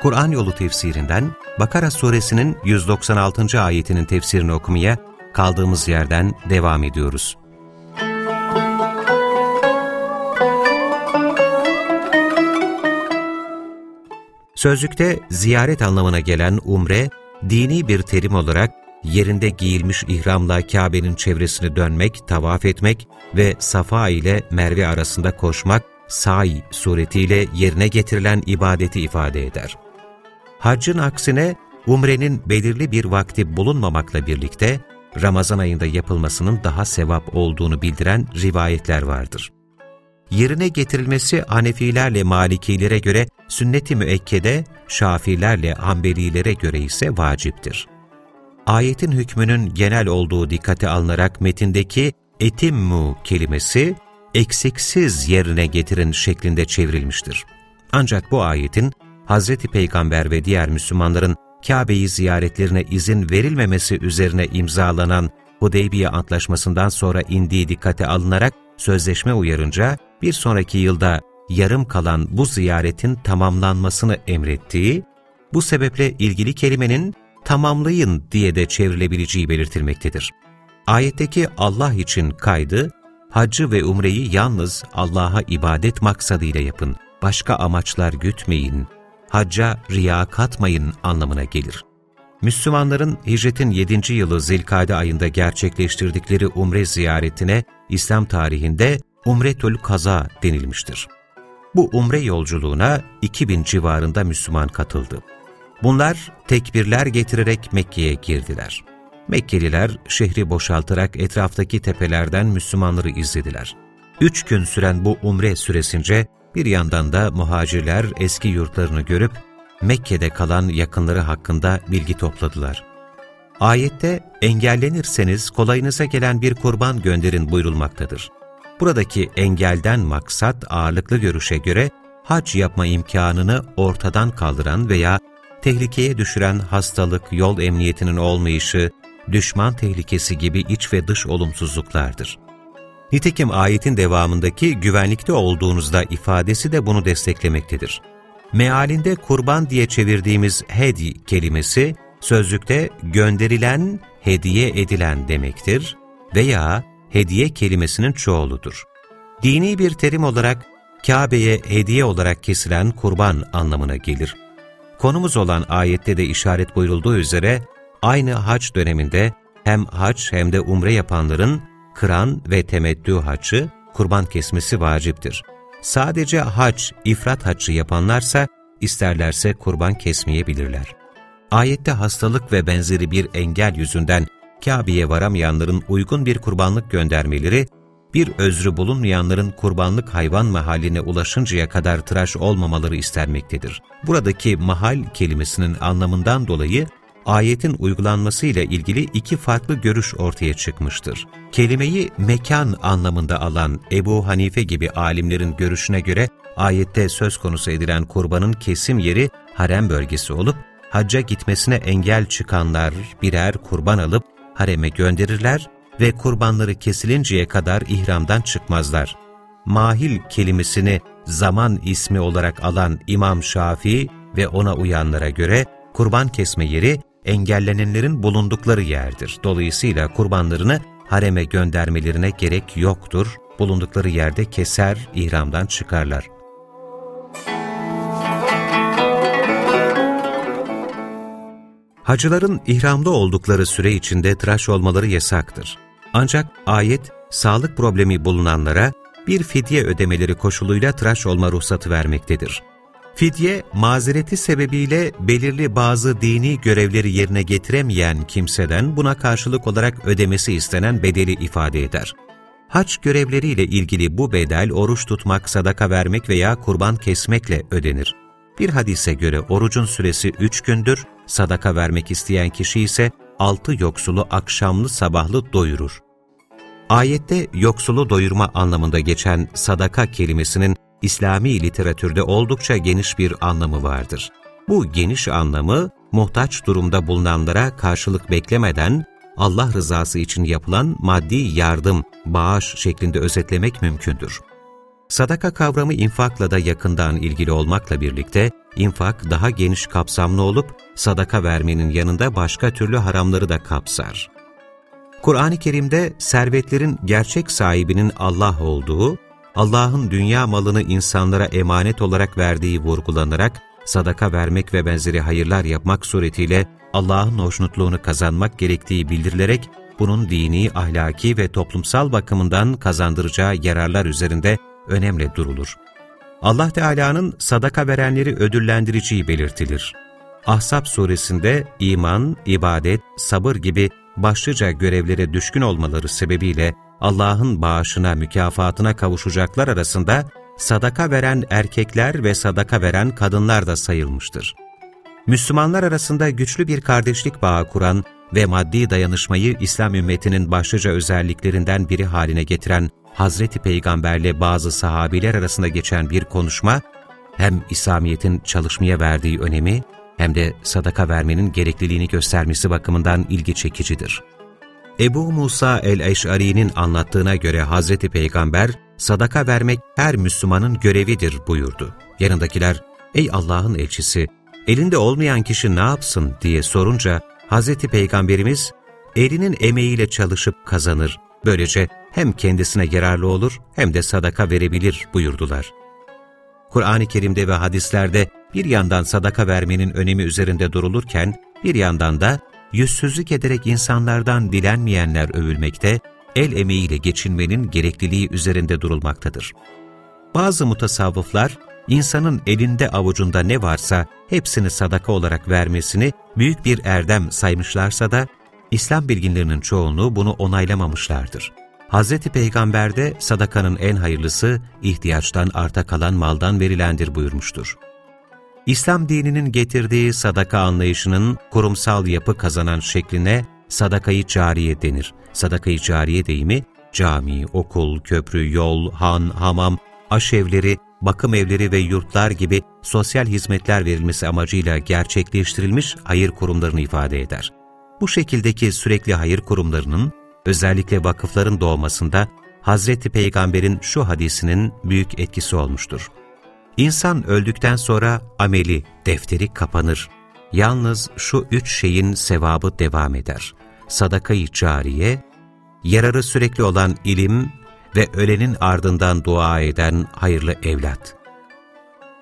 Kur'an yolu tefsirinden Bakara suresinin 196. ayetinin tefsirini okumaya kaldığımız yerden devam ediyoruz. Sözlükte ziyaret anlamına gelen umre, dini bir terim olarak yerinde giyilmiş ihramla Kabe'nin çevresini dönmek, tavaf etmek ve Safa ile Merve arasında koşmak, sa'i suretiyle yerine getirilen ibadeti ifade eder. Haccın aksine umrenin belirli bir vakti bulunmamakla birlikte Ramazan ayında yapılmasının daha sevap olduğunu bildiren rivayetler vardır. Yerine getirilmesi Hanefilerle Malikilere göre sünnet-i müekkede, Şafilerle Hanbelilere göre ise vaciptir. Ayetin hükmünün genel olduğu dikkate alınarak metindeki etimmu kelimesi eksiksiz yerine getirin şeklinde çevrilmiştir. Ancak bu ayetin Hz. Peygamber ve diğer Müslümanların Kabe'yi ziyaretlerine izin verilmemesi üzerine imzalanan Hudeybiye Antlaşması'ndan sonra indiği dikkate alınarak sözleşme uyarınca bir sonraki yılda yarım kalan bu ziyaretin tamamlanmasını emrettiği, bu sebeple ilgili kelimenin tamamlayın diye de çevrilebileceği belirtilmektedir. Ayetteki Allah için kaydı, haccı ve umreyi yalnız Allah'a ibadet maksadıyla yapın, başka amaçlar gütmeyin, hacca riya katmayın anlamına gelir. Müslümanların hicretin 7. yılı Zilkade ayında gerçekleştirdikleri umre ziyaretine İslam tarihinde Umretül Kaza denilmiştir. Bu umre yolculuğuna 2000 civarında Müslüman katıldı. Bunlar tekbirler getirerek Mekke'ye girdiler. Mekkeliler şehri boşaltarak etraftaki tepelerden Müslümanları izlediler. Üç gün süren bu umre süresince bir yandan da muhacirler eski yurtlarını görüp Mekke'de kalan yakınları hakkında bilgi topladılar. Ayette engellenirseniz kolayınıza gelen bir kurban gönderin buyurulmaktadır. Buradaki engelden maksat ağırlıklı görüşe göre hac yapma imkanını ortadan kaldıran veya tehlikeye düşüren hastalık, yol emniyetinin olmayışı, düşman tehlikesi gibi iç ve dış olumsuzluklardır. Nitekim ayetin devamındaki güvenlikte olduğunuzda ifadesi de bunu desteklemektedir. Mealinde kurban diye çevirdiğimiz hedi kelimesi, sözlükte gönderilen, hediye edilen demektir veya hediye kelimesinin çoğuludur. Dini bir terim olarak Kabe'ye hediye olarak kesilen kurban anlamına gelir. Konumuz olan ayette de işaret buyurulduğu üzere, aynı hac döneminde hem hac hem de umre yapanların kıran ve temettü haccı, kurban kesmesi vaciptir. Sadece hac, ifrat haccı yapanlarsa isterlerse kurban kesmeyebilirler. Ayette hastalık ve benzeri bir engel yüzünden Kabe'ye varamayanların uygun bir kurbanlık göndermeleri, bir özrü bulunmayanların kurbanlık hayvan mahalline ulaşıncaya kadar tıraş olmamaları istenmektedir. Buradaki mahal kelimesinin anlamından dolayı ayetin uygulanmasıyla ilgili iki farklı görüş ortaya çıkmıştır. Kelimeyi mekan anlamında alan Ebu Hanife gibi alimlerin görüşüne göre ayette söz konusu edilen kurbanın kesim yeri harem bölgesi olup, hacca gitmesine engel çıkanlar birer kurban alıp hareme gönderirler ve kurbanları kesilinceye kadar ihramdan çıkmazlar. Mahil kelimesini zaman ismi olarak alan İmam Şafii ve ona uyanlara göre kurban kesme yeri engellenenlerin bulundukları yerdir. Dolayısıyla kurbanlarını hareme göndermelerine gerek yoktur. Bulundukları yerde keser, ihramdan çıkarlar. Hacıların ihramda oldukları süre içinde tıraş olmaları yasaktır. Ancak ayet, sağlık problemi bulunanlara bir fidye ödemeleri koşuluyla tıraş olma ruhsatı vermektedir. Fidye, mazereti sebebiyle belirli bazı dini görevleri yerine getiremeyen kimseden buna karşılık olarak ödemesi istenen bedeli ifade eder. Haç görevleriyle ilgili bu bedel oruç tutmak, sadaka vermek veya kurban kesmekle ödenir. Bir hadise göre orucun süresi üç gündür, sadaka vermek isteyen kişi ise altı yoksulu akşamlı sabahlı doyurur. Ayette yoksulu doyurma anlamında geçen sadaka kelimesinin İslami literatürde oldukça geniş bir anlamı vardır. Bu geniş anlamı, muhtaç durumda bulunanlara karşılık beklemeden Allah rızası için yapılan maddi yardım, bağış şeklinde özetlemek mümkündür. Sadaka kavramı infakla da yakından ilgili olmakla birlikte, infak daha geniş kapsamlı olup, sadaka vermenin yanında başka türlü haramları da kapsar. Kur'an-ı Kerim'de servetlerin gerçek sahibinin Allah olduğu, Allah'ın dünya malını insanlara emanet olarak verdiği vurgulanarak, sadaka vermek ve benzeri hayırlar yapmak suretiyle Allah'ın hoşnutluğunu kazanmak gerektiği bildirilerek, bunun dini, ahlaki ve toplumsal bakımından kazandıracağı yararlar üzerinde önemli durulur. Allah Teala'nın sadaka verenleri ödüllendireceği belirtilir. Ahzab suresinde iman, ibadet, sabır gibi başlıca görevlere düşkün olmaları sebebiyle Allah'ın bağışına, mükafatına kavuşacaklar arasında sadaka veren erkekler ve sadaka veren kadınlar da sayılmıştır. Müslümanlar arasında güçlü bir kardeşlik bağı kuran ve maddi dayanışmayı İslam ümmetinin başlıca özelliklerinden biri haline getiren Hazreti Peygamberle bazı sahabiler arasında geçen bir konuşma, hem İslamiyet'in çalışmaya verdiği önemi hem de sadaka vermenin gerekliliğini göstermesi bakımından ilgi çekicidir. Ebu Musa el-Eş'ari'nin anlattığına göre Hazreti Peygamber, sadaka vermek her Müslümanın görevidir buyurdu. Yanındakiler, ey Allah'ın elçisi, elinde olmayan kişi ne yapsın diye sorunca, Hazreti Peygamberimiz, elinin emeğiyle çalışıp kazanır, böylece hem kendisine yararlı olur hem de sadaka verebilir buyurdular. Kur'an-ı Kerim'de ve hadislerde bir yandan sadaka vermenin önemi üzerinde durulurken, bir yandan da yüzsüzlük ederek insanlardan dilenmeyenler övülmekte, el emeğiyle geçinmenin gerekliliği üzerinde durulmaktadır. Bazı mutasavvıflar, insanın elinde avucunda ne varsa hepsini sadaka olarak vermesini büyük bir erdem saymışlarsa da, İslam bilginlerinin çoğunluğu bunu onaylamamışlardır. Hz. Peygamber'de sadakanın en hayırlısı ihtiyaçtan arta kalan maldan verilendir buyurmuştur. İslam dininin getirdiği sadaka anlayışının kurumsal yapı kazanan şekline sadakayı cariye denir. Sadakayı cariye deyimi, cami, okul, köprü, yol, han, hamam, aşevleri, bakım evleri ve yurtlar gibi sosyal hizmetler verilmesi amacıyla gerçekleştirilmiş hayır kurumlarını ifade eder. Bu şekildeki sürekli hayır kurumlarının, özellikle vakıfların doğmasında Hazreti Peygamber'in şu hadisinin büyük etkisi olmuştur. İnsan öldükten sonra ameli, defteri kapanır. Yalnız şu üç şeyin sevabı devam eder. Sadakayı cariye, yararı sürekli olan ilim ve ölenin ardından dua eden hayırlı evlat.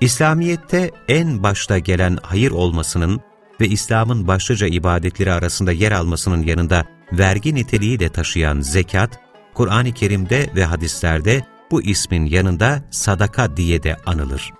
İslamiyet'te en başta gelen hayır olmasının ve İslam'ın başlıca ibadetleri arasında yer almasının yanında vergi niteliği de taşıyan zekat, Kur'an-ı Kerim'de ve hadislerde bu ismin yanında sadaka diye de anılır.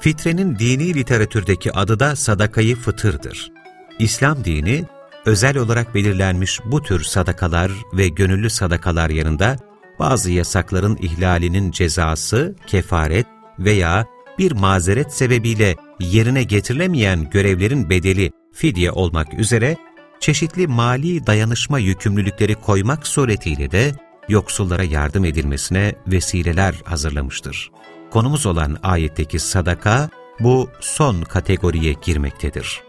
Fitrenin dini literatürdeki adı da sadakayı fıtırdır. İslam dini, özel olarak belirlenmiş bu tür sadakalar ve gönüllü sadakalar yanında bazı yasakların ihlalinin cezası, kefaret veya bir mazeret sebebiyle yerine getirilemeyen görevlerin bedeli fidye olmak üzere çeşitli mali dayanışma yükümlülükleri koymak suretiyle de yoksullara yardım edilmesine vesileler hazırlamıştır. Konumuz olan ayetteki sadaka bu son kategoriye girmektedir.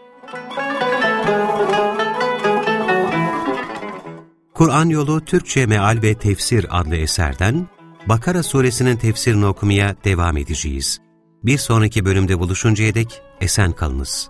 Kur'an Yolu Türkçe Meal ve Tefsir adlı eserden Bakara suresinin tefsirini okumaya devam edeceğiz. Bir sonraki bölümde buluşuncaya dek esen kalınız.